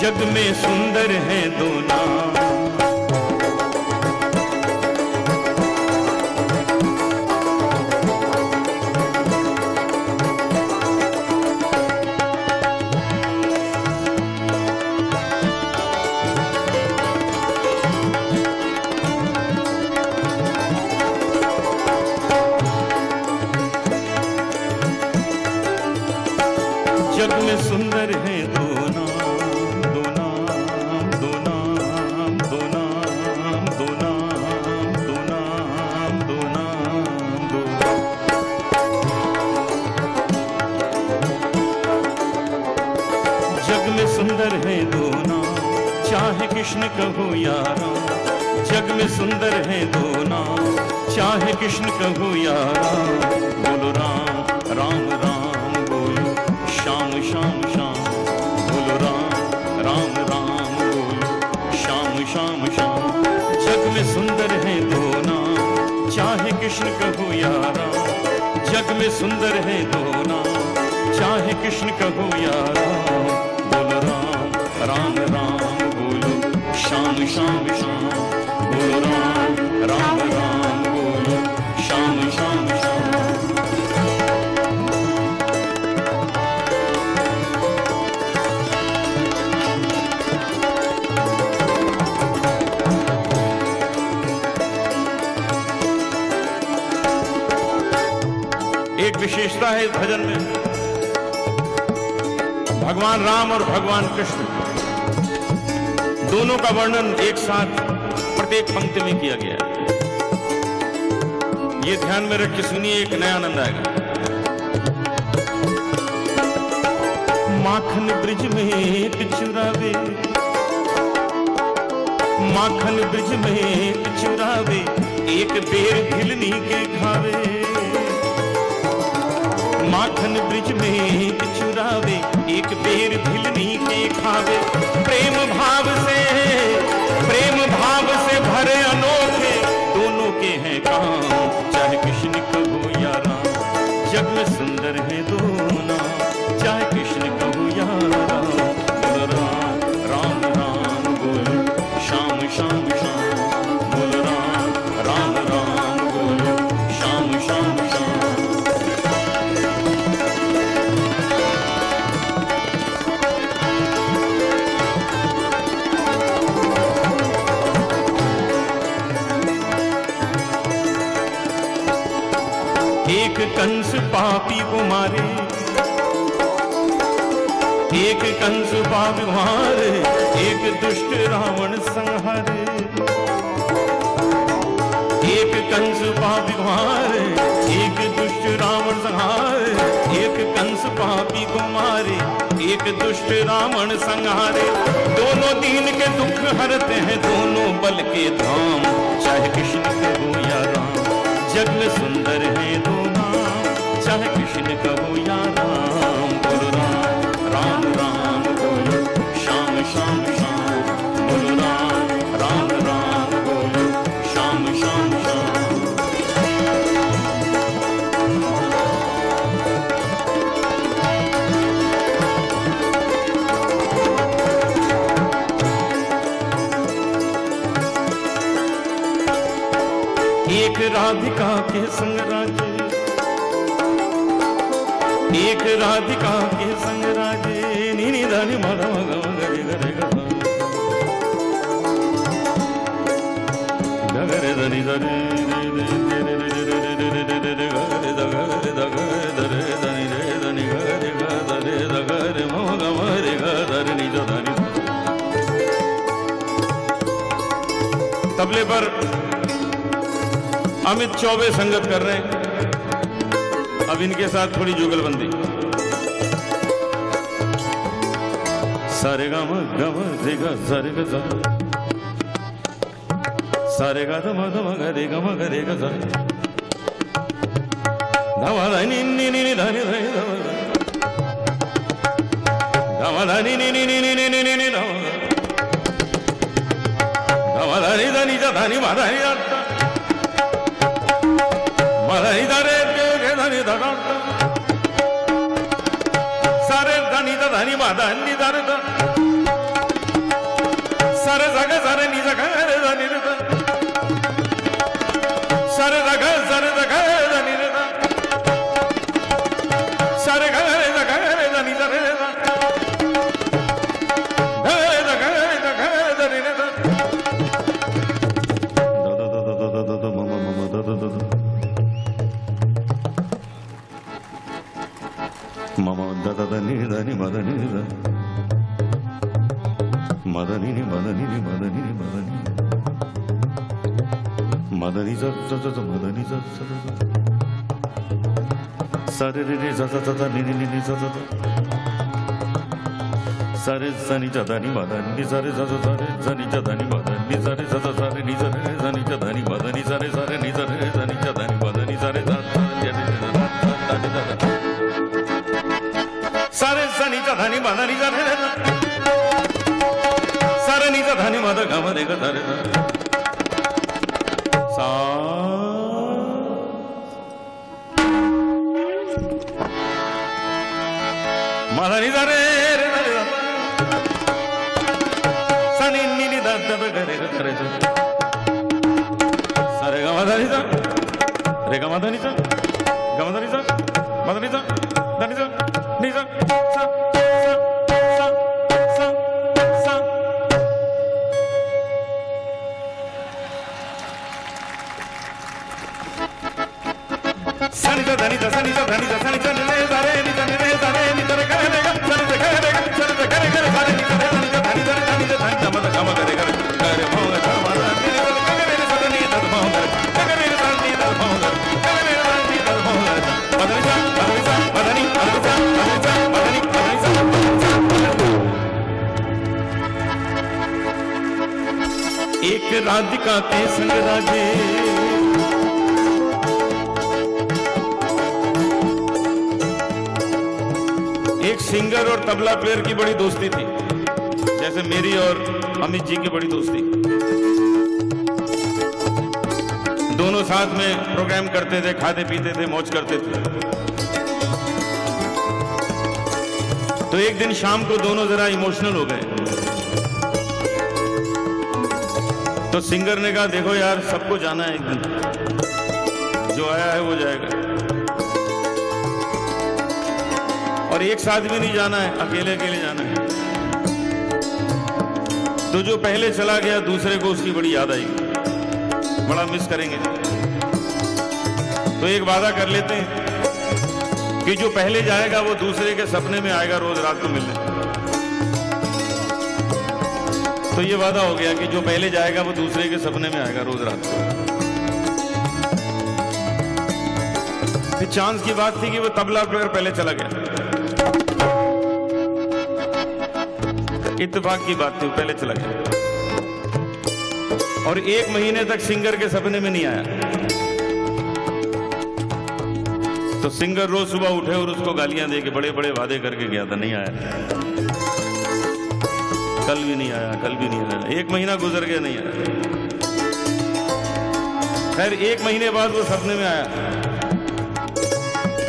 जग में सुंदर है दो नाम। जग में सुंदर है दो कहो या राम जग में सुंदर है दो नाम। चाहे कृष्ण कहो या राम बोलो राम राम राम, बोलो। श्याम श्याम श्याम, बोलो राम राम राम, बोलो। श्याम श्याम श्याम, जग में सुंदर है दो नाम। चाहे कृष्ण कहो या राम जग में सुंदर है दो नाम। चाहे कृष्ण कहो या राम बोलो राम राम राम श्याम श्याम श्याम बोलो राम राम राम बोलो श्याम श्याम एक विशेषता है इस भजन में। भगवान राम और भगवान कृष्ण। दोनों का वर्णन एक साथ प्रत्येक पंक्ति में किया गया है। ये ध्यान में रख के सुनिए, एक नया आनंद आएगा। माखन ब्रिज में एक चुरावे, माखन ब्रिज में एक चुरावे, एक बेर खिलनी के खावे। माखन ब्रिज में एक चुरावे बेर भिलनी के खावे। प्रेम भाव से कंस को मारे एक दुष्ट रावण संहारे। एक कंस पापी को मारे एक दुष्ट रावण संहारे। एक कंस पापी को मारे एक दुष्ट रावण संहारे। दोनों दीन के दुख हरते हैं, दोनों बल के धाम। चाहे कृष्ण कहो या राम जग में सुंदर है दो नाम। चाहे कृष्ण कहो या राम संग राजे एक राधिका के संग राजे नीनी दानी माधा मगा गरे गरे गरे दनी दरे तबले पर अमित चौबे संगत कर रहे हैं अब इनके साथ थोड़ी जुगलबंदी सारे गम गम रेगा सारे ग सारे गा धम धम गे गम गे ग धम धनी नी नी नी धनी धनी धम धमा धनी नी नी नी नी नी नी नी धम धम धनी धनी धनी धनी धरे धनी धन सारे धनी धनी धनी धर सारे जगह सारे निज घर धनी మమ దని దని మదని మదని మదని మదని మదని మదని జత మదని జత సరి జత నిని జత సరి సని జదని మదని సరి జత సరి సని జదని మదని సరి జత సరి धम दिग धर। सा। मधनि धरे सरे गमधनि सा। रे गमधनि सा। गमधनि सा। मधनि सा। धनि सा। नि सा। सा। धनी धनी सारे एक राधिका के संग राजे तबला प्लेयर की बड़ी दोस्ती थी। जैसे मेरी और अमित जी की बड़ी दोस्ती। दोनों साथ में प्रोग्राम करते थे, खाते पीते थे, मौज करते थे। तो एक दिन शाम को दोनों जरा इमोशनल हो गए। तो सिंगर ने कहा, देखो यार, सबको जाना है एक दिन। जो आया है वो जाएगा। और एक साथ भी नहीं जाना है, अकेले अकेले जाना है। तो जो पहले चला गया, दूसरे को उसकी बड़ी याद आएगी। बड़ा मिस करेंगे। तो एक वादा कर लेते हैं कि जो पहले जाएगा, वो दूसरे के सपने में आएगा रोज रात को मिलने। तो ये वादा हो गया कि जो पहले जाएगा, वो दूसरे के सपने में आएगा रोज रात को। फिर चांस की बात थी कि वो तबला प्लेयर पहले चला गया। इत्तेफाक की बात थी, पहले चला गया। और एक महीने तक सिंगर के सपने में नहीं आया। तो सिंगर रोज सुबह उठे और उसको गालियाँ दे के बड़े बड़े वादे करके गया था, नहीं आया। कल भी नहीं आया, कल भी नहीं आया। एक महीना गुजर गया, नहीं आया। खैर, एक महीने बाद वो सपने में आया।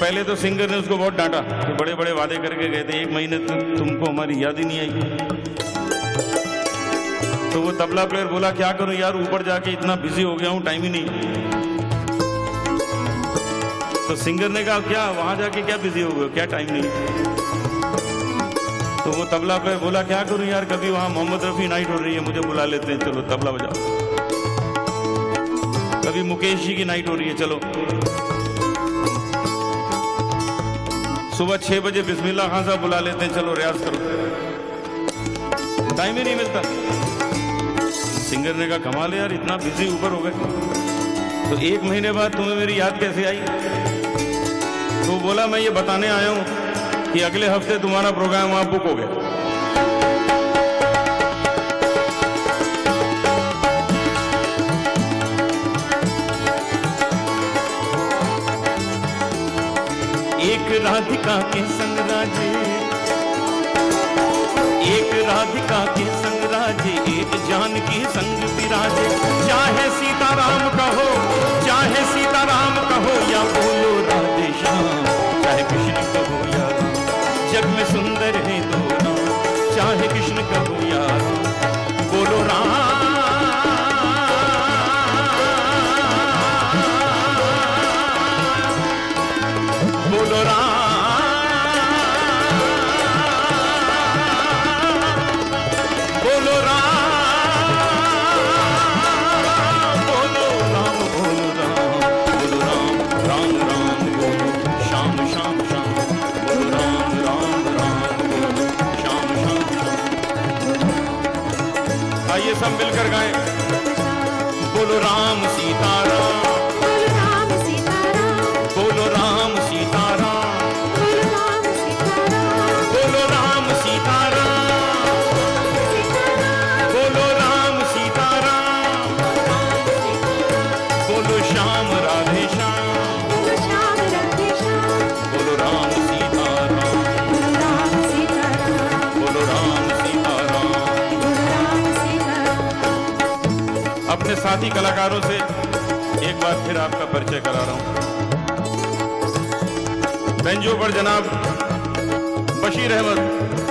पहले तो सिंगर ने उसको बहुत डांटा, कि बड़े बड़े वादे करके गए थे, एक महीने तक तुमको हमारी याद ही नहीं आई। तो वो तबला प्लेयर बोला, क्या करूँ यार, ऊपर जाके इतना बिज़ी हो गया हूँ टाइम ही नहीं। तो सिंगर ने कहा, क्या, वहाँ जाके क्या बिज़ी हो गए क्या टाइम नहीं? तो वो तबला प्लेयर बोला, क्या करूँ यार, कभी वहाँ मोहम्मद रफी नाइट हो रही है, मुझे बुला लेते हैं, चलो तबला बजाओ। कभी मुकेश जी की नाइट हो रही है, चलो। सुबह छह बजे बिस्मिल्लाह खान साहब बुला लेते हैं, चलो रियाज करो। टाइम ही नहीं मिलता। सिंगर ने कहा, कमाल यार, इतना बिज़ी ऊपर हो गए। तो एक महीने बाद तुम्हें मेरी याद कैसे आई? तो बोला, मैं ये बताने आया हूँ कि अगले हफ़्ते तुम्हारा प्रोग्राम वहाँ बुक हो गया। राधिका के संग राजे। एक राधिका के संग राजे एक जानकी संग कर गए। बोलो राम अपने साथी कलाकारों से एक बार फिर आपका परिचय करा रहा हूँ। बेंजो पर जनाब बशीर अहमद।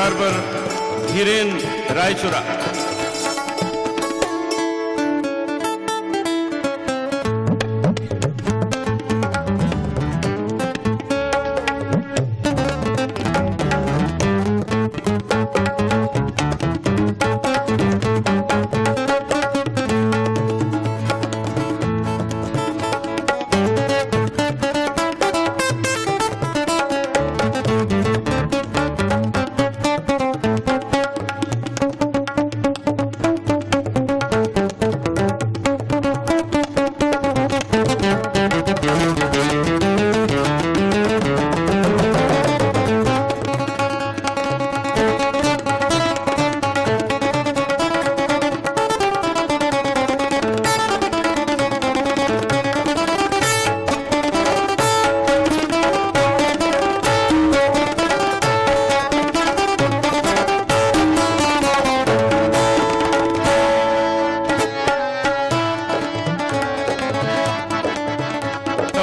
चार पर धीरेन्द्र रायचुरा।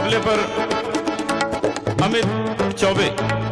तबले पर अमित चौबे।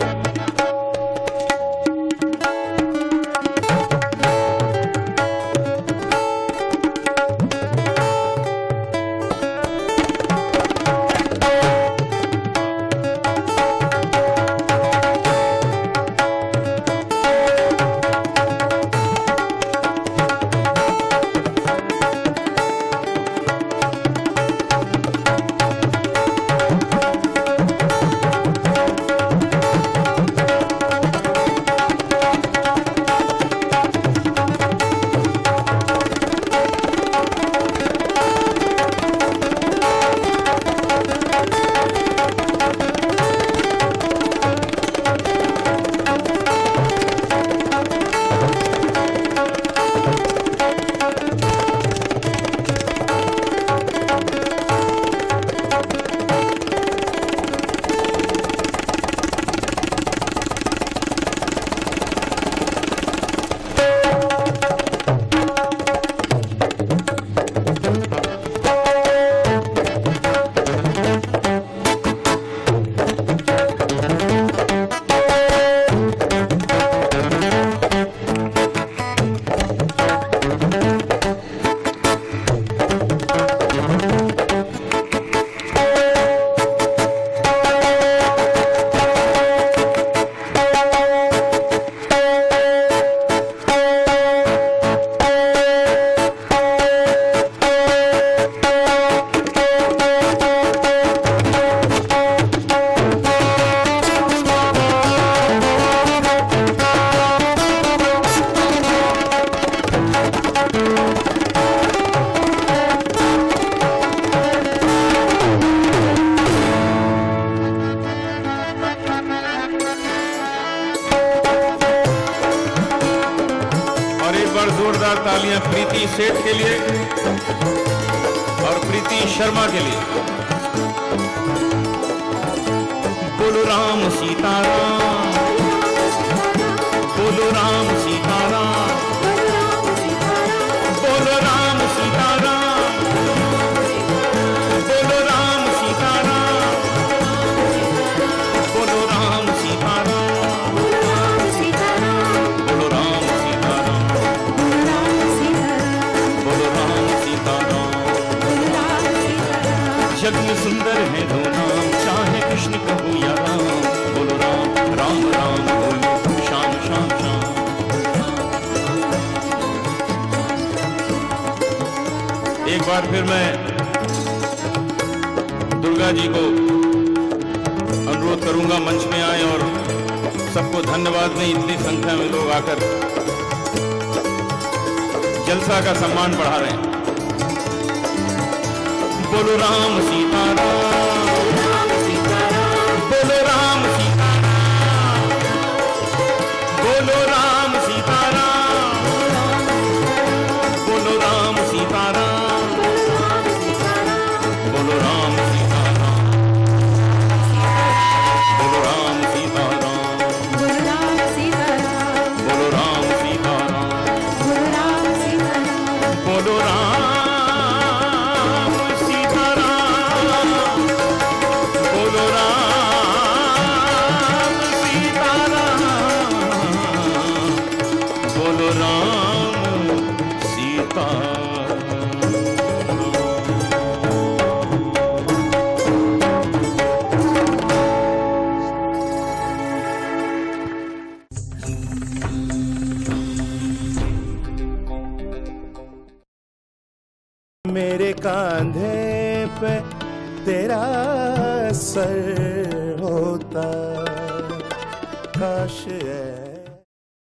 के लिए और प्रीति शर्मा के लिए। बोलो राम सीताराम। बार फिर मैं दुर्गा जी को अनुरोध करूँगा मंच में आए और सबको धन्यवाद दें, इतनी संख्या में लोग आकर जलसा का सम्मान बढ़ा रहे हैं। बोलो राम सीताराम। बोलो